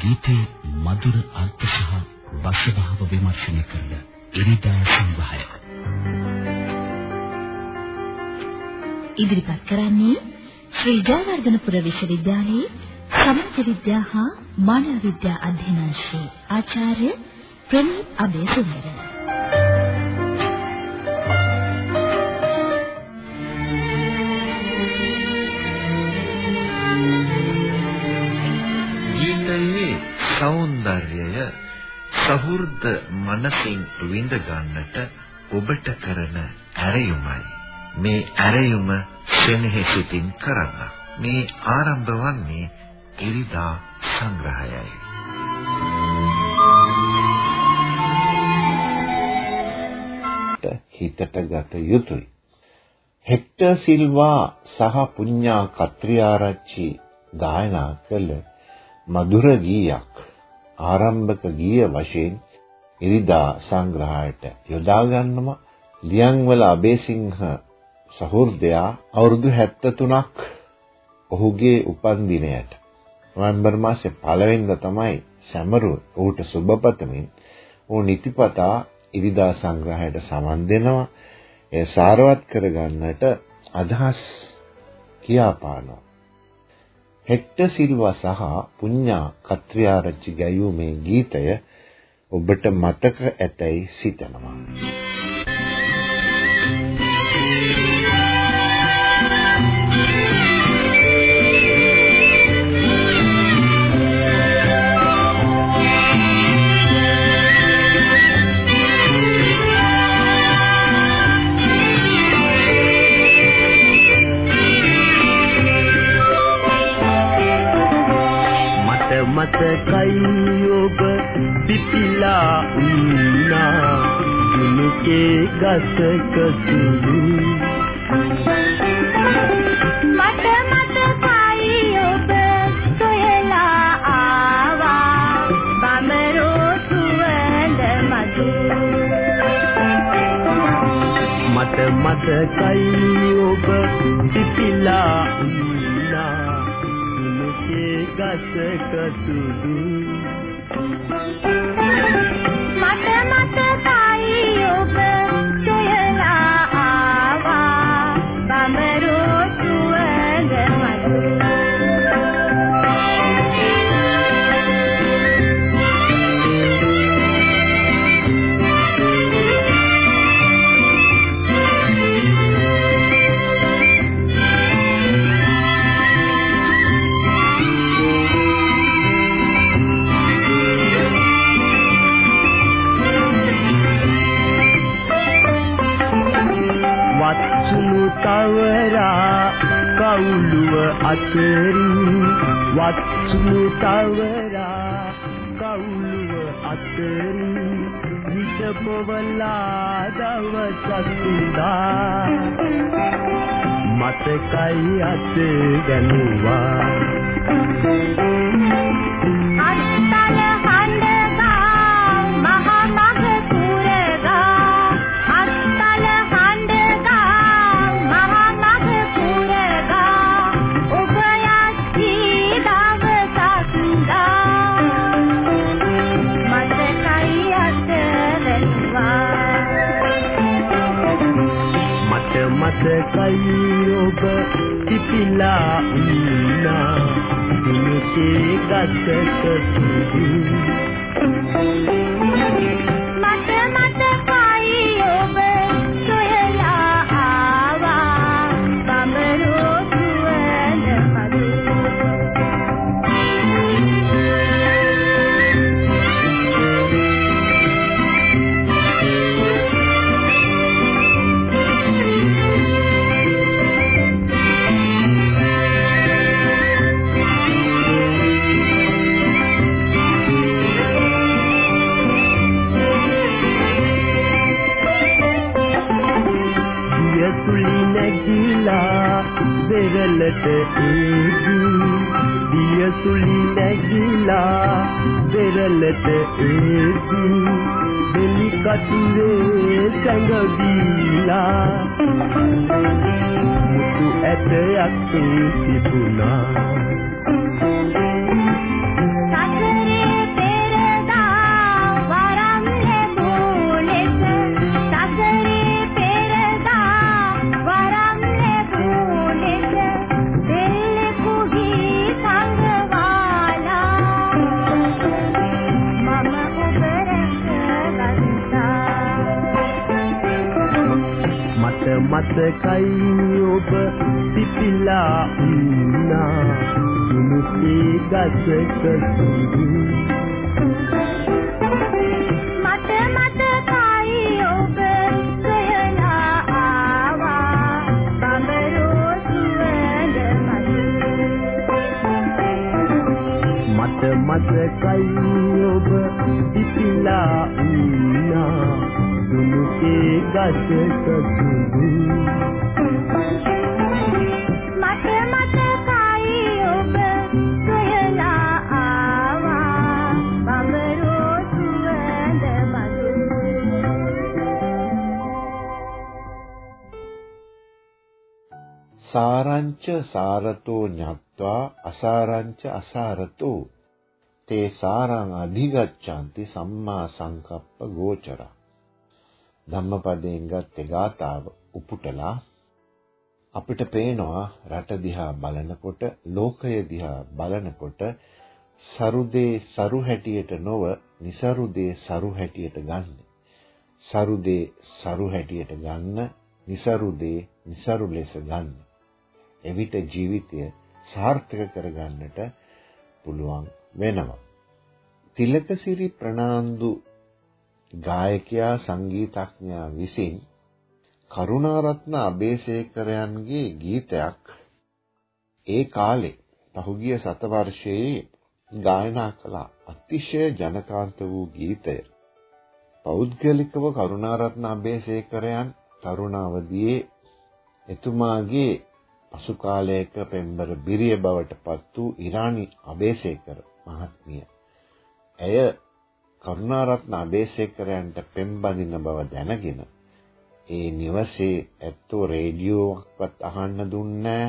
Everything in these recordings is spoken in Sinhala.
ගීතේ මధుර අර්ථ සහ රසභාව විමර්ශනය කරන ඉරිදා සංග්‍රහය. ඉදිරිපත් කරන්නේ ශ්‍රී ජයවර්ධනපුර විශ්වවිද්‍යාලයේ සමාජ විද්‍යා හා මානව විද්‍යා අධ්‍යනාංශයේ ආචාර්ය ප්‍රනීත් අබේසුන්දර. සහෘද මනසින් විඳ ගන්නට ඔබට කරන ඇරයුමයි. මේ ඇරයුම සෙනෙහසිතින් කරන්න. මේ ආරම්භ වන්නේ ඉරිදා සංග්‍රහයයි. හිතට ගත යුතුය. හෙක්ටර් සිල්වා සහ පුඤ්ඤා කත්‍රිආරච්චි ගායනා කළ මధుර ගීයක් ආරම්භක ගීය වශයෙන් ඉරිදා සංග්‍රහයට යොදා ගන්නවා ලියන්වල අබේසිංහ සහෘදයා අවුරුදු 73ක් ඔහුගේ උපන් දිනයට නොවැම්බර් මාසේ පළවෙනිදා තමයි සැමරුව ඌට සුබපතමින් ඌ නිතිපතා ඉරිදා සංග්‍රහයට සමන් දෙනවා. ඒ සාරවත් කරගන්නට අදහස් කියාපානවා. හෙක්ටර් සිල්වා සහ පුඤ්ඤා කත්‍රිආරච්චි ගැයූ මේ ගීතය ඔබට මතක ඇතැයි සිතනවා. දුනුකේ ගසක සුදු. මට මතකයි ඔබ සොයලා ආවා. බමරෝ සුවඳ මధు මට මතකයි ඔබ පිපිලා ගසක සුදු. මට තවරා කවුළුව අතරින් විෂ පොවලා දවසක් මතකයි අත ගැනුවා. මතකයි ඔබ පිපිලා ඉන්නා. දුකේ ගතක සුදු. වෙරළට ඒදී දියසුලි නැගිලා වෙරළට ඒදී දෙලි කටුවේ සැඟවීලා මුතු ඇටයක් තිබුණා. මතකයි ඔබ පිපිලා ඉන්නා. දුනුසේ ගසක සුදු. මට මතකයි ඔබ සොයලා ආවා. බඹරෝ සුවඳ මට මතකයි ඔබ පිපිලා ඉන්නා දුනුසේ ගසක සුදු මට මතකයි ඔබ සොයලා ආවා. බඹරෝ සුවඳ මధు සාරංච සාරතෝ ඤත්වා අසාරංච අසාරතෝ. තේ සාරං අධිගච්ඡanti සම්මා සංකප්ප ගෝචර ධම්මපදයෙන් ගත්තේ ගාතාව උපුටලා අපිට පේනවා රට දිහා බලනකොට ලෝකය දිහා බලනකොට සරුදේ සරු හැටියට නොව નિසරුදේ සරු හැටියට ගන්න. සරුදේ සරු හැටියට ගන්න, નિසරුදේ નિසරු ලෙස ගන්න. එවිට ජීවිතය සාර්ථක කරගන්නට පුළුවන් වෙනවා. තිලකසිරි ප්‍රනාන්දු ගායකයා සංගීතඥයා විසින් කරුණාරත්න අබේසේකරයන්ගේ ගීතයක් ඒ කාලේ පහුගිය සතවර්ෂයේ ගායනා කළ අතිශය ජනකාන්ත වූ ගීතය පෞද්ගලිකව කරුණාරත්න අබේසේකරයන් තරුණාවදියේ එතුමාගේ පසු කාලයක පෙම්බර බිරිය බවට පත් වූ ඉරානි අබේසේකර මහත්මිය. ඇය කරුණාරත්න අබේසේකරයන්ට පෙම්බඳින බව දැනගෙන ඒ නිවසේ ඇත්තෝ රේඩියෝවක්වත් අහන්න දුන්නේ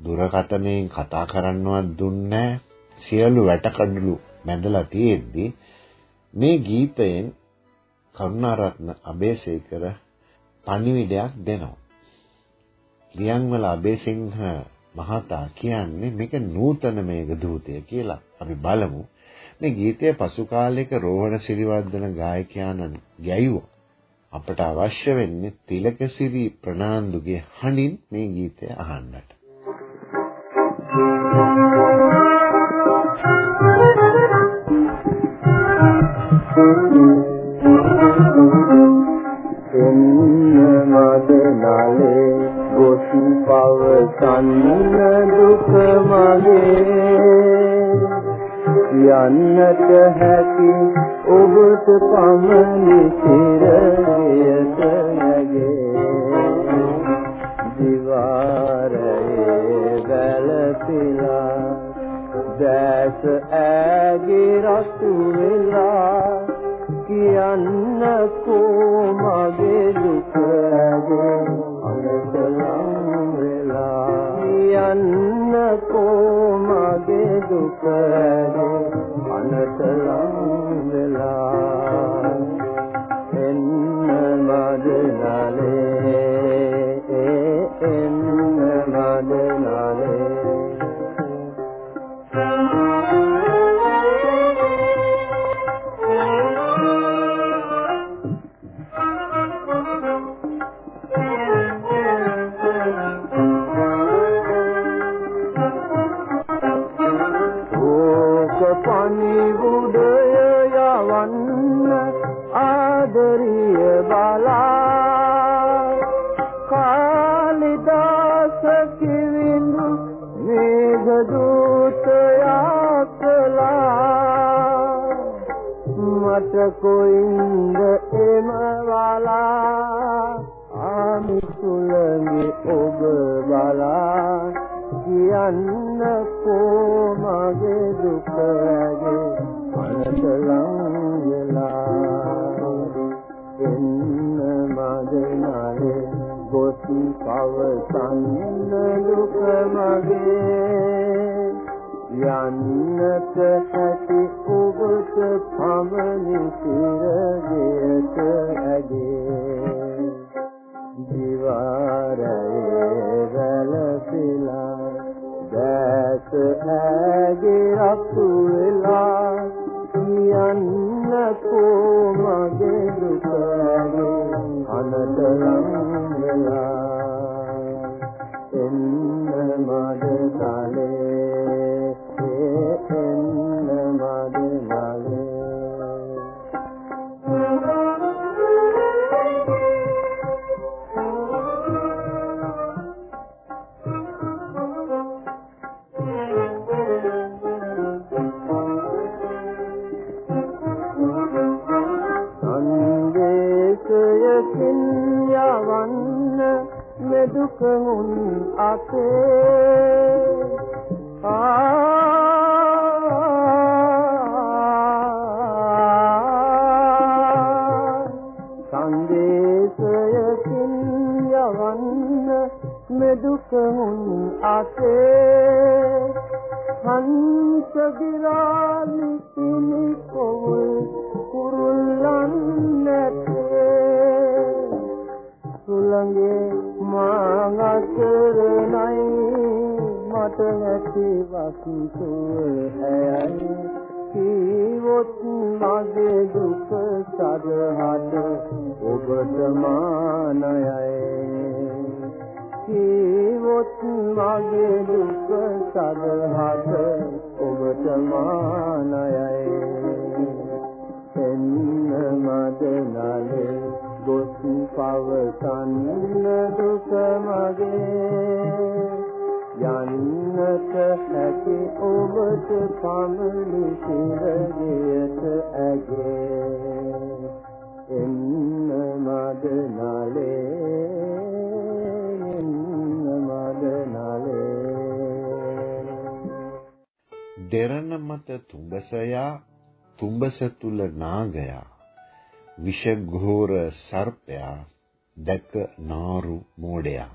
දුරකථනයෙන් කතා කරන්නවත් දුන්නේ සියලු වැටකඩලු මැදලා තියෙද්දි මේ ගීතයෙන් කරුණාරත්න අබේසේකර පණිවිඩයක් දෙනවා. ලියන්වල අබේසිංහ මහතා කියන්නේ මේක නූතන මේඝ දූතය කියලා. අපි බලමු. මේ ගීතය පසු කාලයක රෝහණ සිරිවර්ධන ගායකයාණන් ගැයුවා. අපට අවශ්‍ය වෙන්නේ තිලකසිරි ප්‍රනාන්දුගේ හඬින් මේ ගීතය අහන්නට. මද නලේ ගොස් පවසන්න දුක මගේ යන්නට හැකි ඔබට පමණි සිරයට නැගේ. දිවාරයේ වැළපිලා දැස ඇගේ රතු වෙලා කියන්නකෝ මගේ දුක ඇගේ අනතලම් වෙලා කියන්නකෝ මගේ දුක ඇගේ අනතලම් වෙලා ඕක පණිවුඩය යවන්න ආදරිය බලා. කාලිදාස කිවිඳු මේඝ දූතයා කළා. මට කොයින්ද එම වලා යන්නට ඇති ඔබට පමණි සිරගෙට ඇගේ දිවාරයේ වැළපිලා දැස ඇගේ රතු වෙලා කියන්න කෝ මගේ දුක ඇගේ අනතලම් වෙලා සංදේශයකින් යවන්න මෙදුකමුන් අතේ. ආ සංදේශයකින් යවන්න මෙදුකමුන් අතේ. හංස ගිරාලි සුළඟේ මාඟතරණයි මට නැති වස්තුව හැයයි. කීවොත් මගේ දුක සදහට ඔබට මානයයි. කීවොත් මගේ දුක සදහට ඔබට මානයයි. එන්න මද නලේ ගොස් පවසන්න දුක මගේ යන්නට හැකි ඔබට පමණි සිරගියට ඇගේ. එන්න මද නලේ එන්න මද නලේ. දෙරණ මත තුඹසයා තුඹස තුල නාගයා. විෂඝෝර සර්පයා දැක නාරු මෝඩයා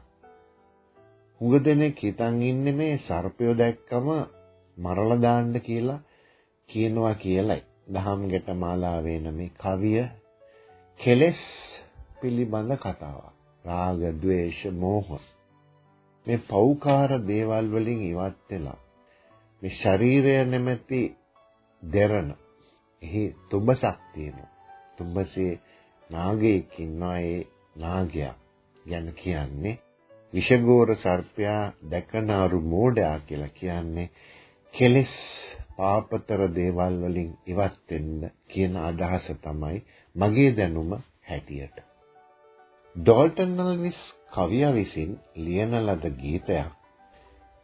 හුඟ දෙනෙක් හිතන් ඉන්නේ මේ සර්පය දැක්කම මරලා දාන්න කියලා කියනවා කියලයි. දහම් ගැට මාලාවේ මේ කවිය කෙලස් පිළිබඳ කතාවක්. රාග, ద్వේෂ, මෝහ මේ පෞකාර දේවල් වලින් ඉවත් වෙලා මේ ශරීරය නැමැති දෙරණ එහි තුඹසක් තියෙනවා. තුඹසේ නාගයෙක් ඉන්නවා ඒ නාගයා ගැන කියන්නේ විෂගෝර සර්පයා දැකනාරු මෝඩයා කියලා කියන්නේ කෙලස් පාපතර දේවල් වලින් ඉවත් වෙන්න කියන අදහස තමයි මගේ දැනුම හැටියට. ඩෝල්ටන් නල්විස් කවියා විසින් ලියන ලද ගීතයක්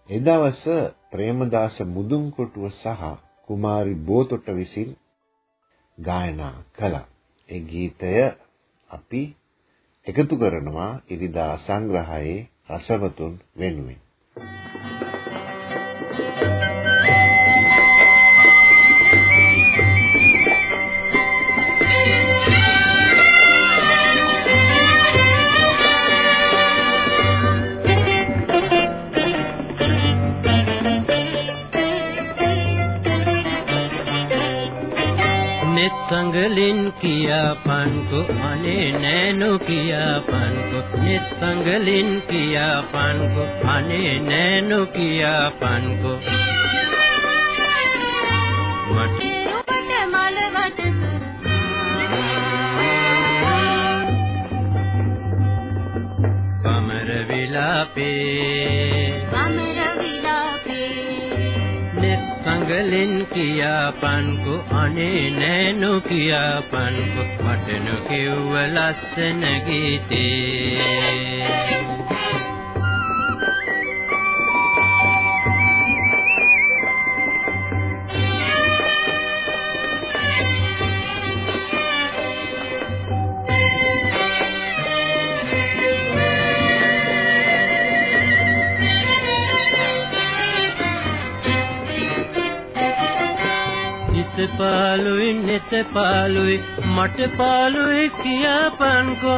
එදවස ප්‍රේමදාස මුදුන්කොටුව සහ කුමාරි බෝතොට විසින් ගායනා කළා. ඒ ගීතය අපි එකතු කරනවා ඉරිදා සංග්‍රහයේ රසවතුන් වෙනුවෙන්. නෙත් සංගලින් කියාපන්කු අනේ නෑනු කියාපන්කු නෙත් සංගලින් කියාපන්කු අනේ නෑනු කියාපන්කු. මට නෙත් සංගලින් කියාපන්කු අනේ නෑනු කියාපන්කු මට නොකිව්ව ලස්සන ගීතේ. පාලුයි නෙත පාලුයි මට පාලුයි කියාපන්කෝ.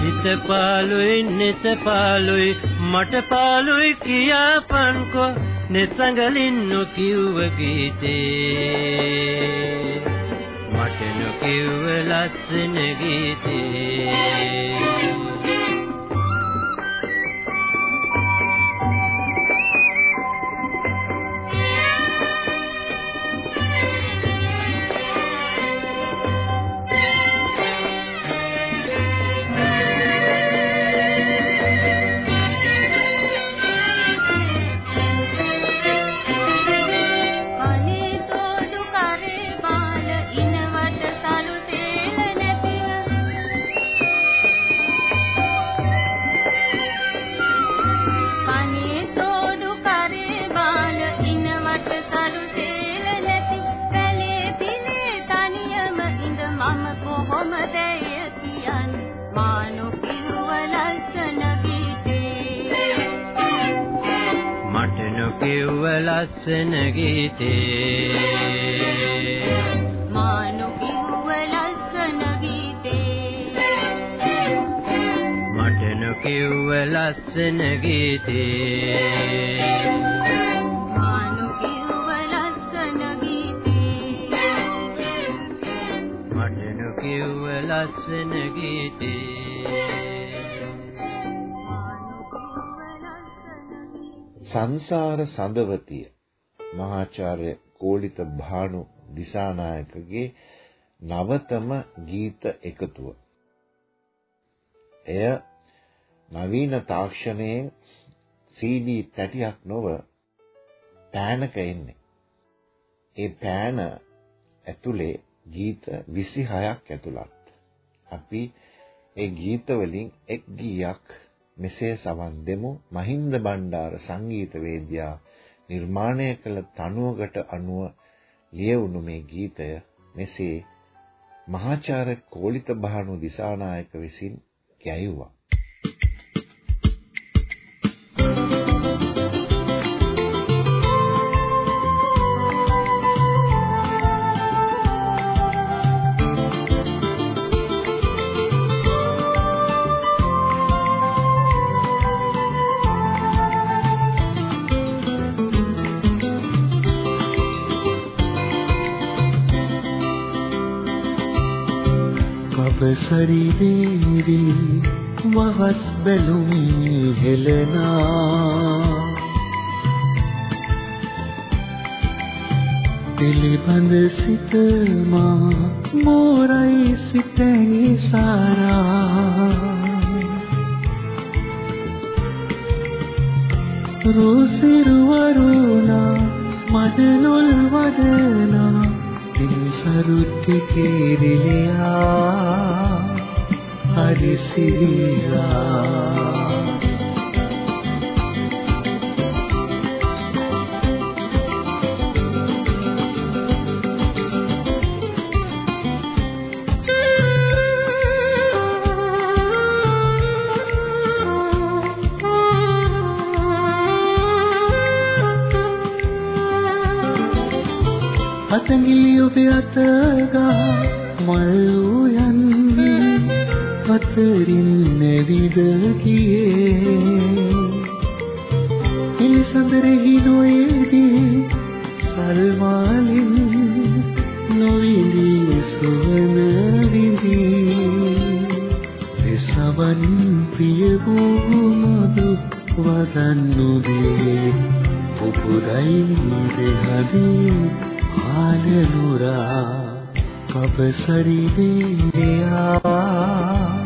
හිත පාලුයි නෙත පාලුයි මට පාලුයි කියාපන්කෝ. නෙසඟලින් නොකිව්ව ගීතේ. මට නොකිව්ව ලස්සන ගීතේ. නොකිව්ව ලස්සන ගීතේ. මානු කිව්ව ලස්සන ගීතේ මට නොකිව්ව ලස්සන ගීතේ මානු කිව්ව ලස්සන ගීතේ. සංසාර සඳවතිය. මහාචාර්ය කෝලිත භානු දිසානායකගේ නවතම ගීත එකතුව. එය නවීන තාක්ෂණයේ CD තැටියක් නොව පෑනක එන්නේ. ඒ පෑන ඇතුලේ ගීත 26ක් ඇතුළත්. අපි ඒ ගීත වලින් එක් ගීයක් මෙසේ සවන් දෙමු මහින්ද බණ්ඩාර සංගීත වේදිකා නිර්මාණය කළ තනුවකට අනුව ලියවුණු මේ ගීතය මෙසේ මහාචාර්ය කෝලිත බහනු දිසානායක විසින් ගැයුවා පබසරි දේවි වහස් බැලුම් හෙලනා පිළිබඳ සිත මා මෝරයි සිතැඟි සාරා. රුසිරුවරුණා මදනොල් වදනා පින්සරුට්ටි කේරිලියා හරිසිරිලා අතඟිලි ඔබේ අතගා මල් උයන් අතරින් නැවිද ගියේ එලිසඳරෙහි නොයේදී සල්මාලින් නොවිඳි සුවන විඳි. එසවන් ප්‍රිය වූ මధు වදන් නොවේ පුපුරයි දෙහදී ආනනුරා. කබසරි දේයා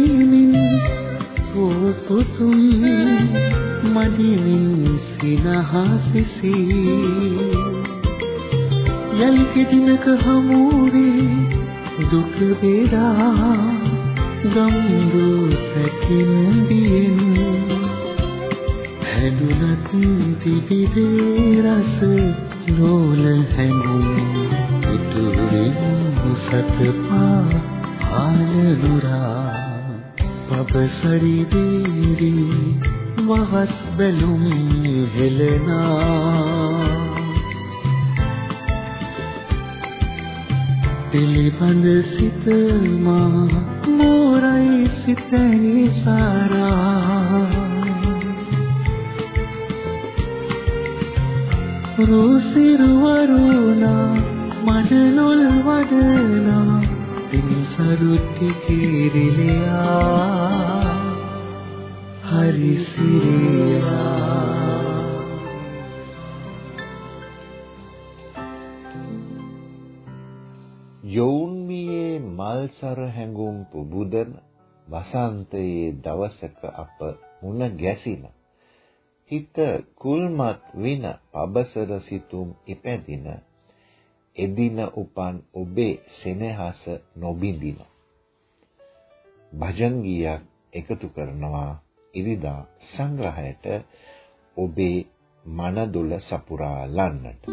සිනහසිසි යලි කෙදිනක හමුවේ දුක බේරා ගම්දු සැකින් බියෙන් හැදුනත් තිබිදේ රස නෝල හැඟුම් උතුරින් සතපා ආලනුරා පබසරි දේරි වහස් බැලුම් හෙලනා. පිළිබඳ සිත මා මෝරයි සිතැනි සාරා. රුසිරුවරුණා මඩනොල් වදනා පින්සරුට්ටි කීරිලියා හරිසිරියා යොවුන් වියේ මල්සර හැඟුම් පුබුදන වසන්තයේ දවසක අප මුණ ගැසින. හිත කුල්මත් වින පබසර සිතුම් ඉපැදින. එදින උපන් ඔබේ සෙනෙහස නොබින්දින භජන් ගීයක් එකතු කරනවා ඉරිදා සංග්‍රහයට ඔබේ මනදුල සපුරා ලන්නට.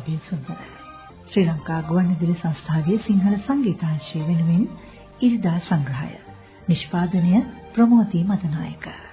ප්‍රනීත් අබේසුන්දර ශ්‍රී ලංකා ගුවන්විදුලි සංස්ථාවේ සිංහල සංගීතාංශය වෙනුවෙන් ඉරිදා සංග්‍රහය. නිෂ්පාදනය ප්‍රමෝදී මදනායක.